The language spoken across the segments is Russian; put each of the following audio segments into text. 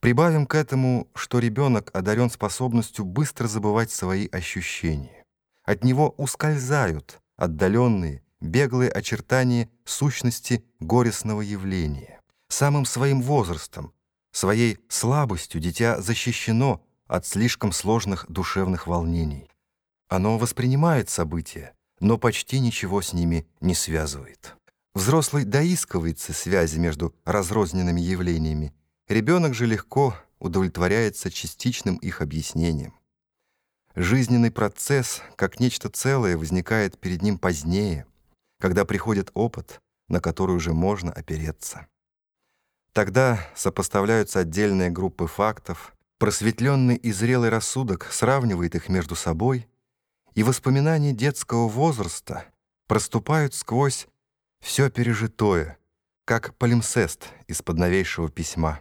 Прибавим к этому, что ребенок одарен способностью быстро забывать свои ощущения. От него ускользают отдаленные, беглые очертания сущности горестного явления. Самым своим возрастом, своей слабостью дитя защищено от слишком сложных душевных волнений. Оно воспринимает события, но почти ничего с ними не связывает. Взрослый доискивается связи между разрозненными явлениями, ребенок же легко удовлетворяется частичным их объяснением. Жизненный процесс, как нечто целое, возникает перед ним позднее, когда приходит опыт, на который уже можно опереться. Тогда сопоставляются отдельные группы фактов, просветленный и зрелый рассудок сравнивает их между собой, и воспоминания детского возраста проступают сквозь все пережитое, как полимсест из-под новейшего письма.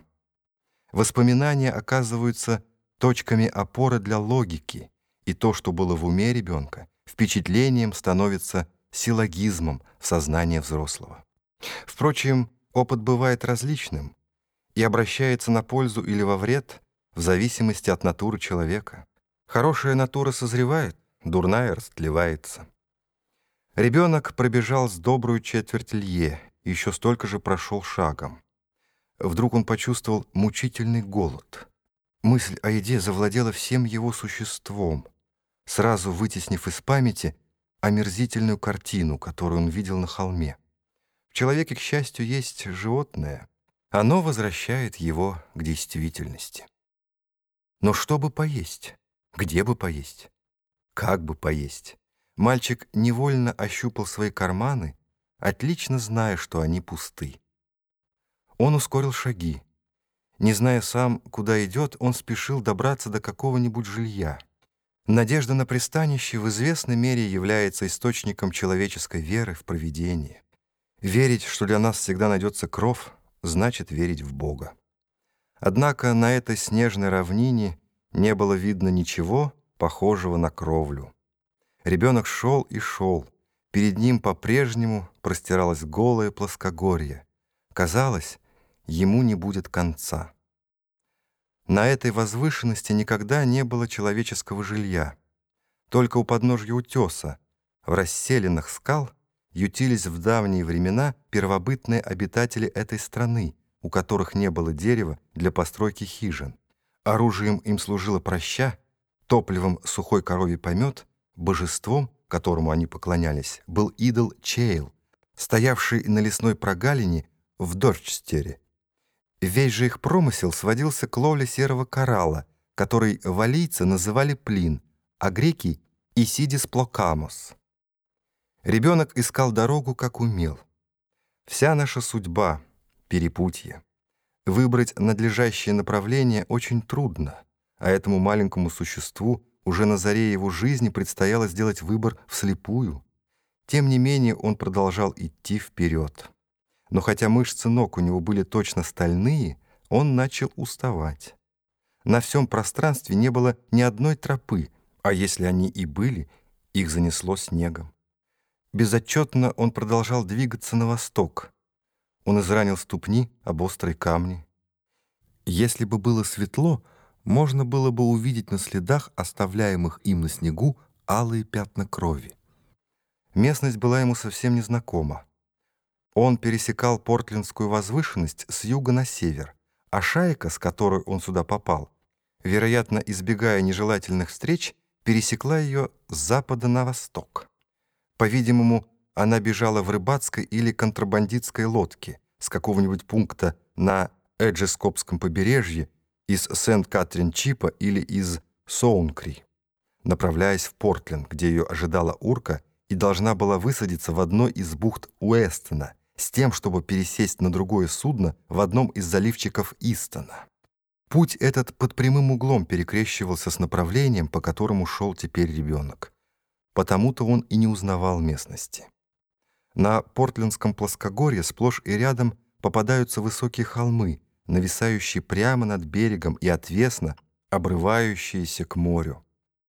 Воспоминания оказываются точками опоры для логики, и то, что было в уме ребенка, впечатлением становится силлогизмом в сознании взрослого. Впрочем, опыт бывает различным и обращается на пользу или во вред в зависимости от натуры человека. Хорошая натура созревает, дурная растлевается. Ребенок пробежал с добрую четверть лье, еще столько же прошел шагом. Вдруг он почувствовал мучительный голод. Мысль о еде завладела всем его существом, сразу вытеснив из памяти омерзительную картину, которую он видел на холме. В человеке, к счастью, есть животное. Оно возвращает его к действительности. Но что бы поесть? Где бы поесть? Как бы поесть? Мальчик невольно ощупал свои карманы, отлично зная, что они пусты. Он ускорил шаги. Не зная сам, куда идет, он спешил добраться до какого-нибудь жилья. Надежда на пристанище в известной мере является источником человеческой веры в провидение. Верить, что для нас всегда найдется кров, значит верить в Бога. Однако на этой снежной равнине не было видно ничего похожего на кровлю. Ребенок шел и шел. Перед ним по-прежнему простиралось голое плоскогорье. Казалось, ему не будет конца. На этой возвышенности никогда не было человеческого жилья. Только у подножья утеса, в расселенных скал, ютились в давние времена первобытные обитатели этой страны, у которых не было дерева для постройки хижин. Оружием им служила проща, топливом сухой коровий помет, Божеством, которому они поклонялись, был идол Чейл, стоявший на лесной прогалине в Дорчстере. Весь же их промысел сводился к ловле серого коралла, который валийцы называли плин, а греки — Исидис плокамос. Ребенок искал дорогу, как умел. Вся наша судьба — перепутье. Выбрать надлежащее направление очень трудно, а этому маленькому существу уже на заре его жизни предстояло сделать выбор вслепую. Тем не менее он продолжал идти вперед. Но хотя мышцы ног у него были точно стальные, он начал уставать. На всем пространстве не было ни одной тропы, а если они и были, их занесло снегом. Безотчетно он продолжал двигаться на восток. Он изранил ступни об острые камни. Если бы было светло, можно было бы увидеть на следах, оставляемых им на снегу, алые пятна крови. Местность была ему совсем незнакома. Он пересекал Портлендскую возвышенность с юга на север, а шайка, с которой он сюда попал, вероятно, избегая нежелательных встреч, пересекла ее с запада на восток. По-видимому, она бежала в рыбацкой или контрабандистской лодке с какого-нибудь пункта на Эджескопском побережье из Сент-Катрин-Чипа или из Соункри, направляясь в Портленд, где ее ожидала урка и должна была высадиться в одной из бухт Уэстона с тем, чтобы пересесть на другое судно в одном из заливчиков Истона. Путь этот под прямым углом перекрещивался с направлением, по которому шел теперь ребенок. Потому-то он и не узнавал местности. На Портлендском плоскогорье сплошь и рядом попадаются высокие холмы, нависающие прямо над берегом и отвесно обрывающиеся к морю.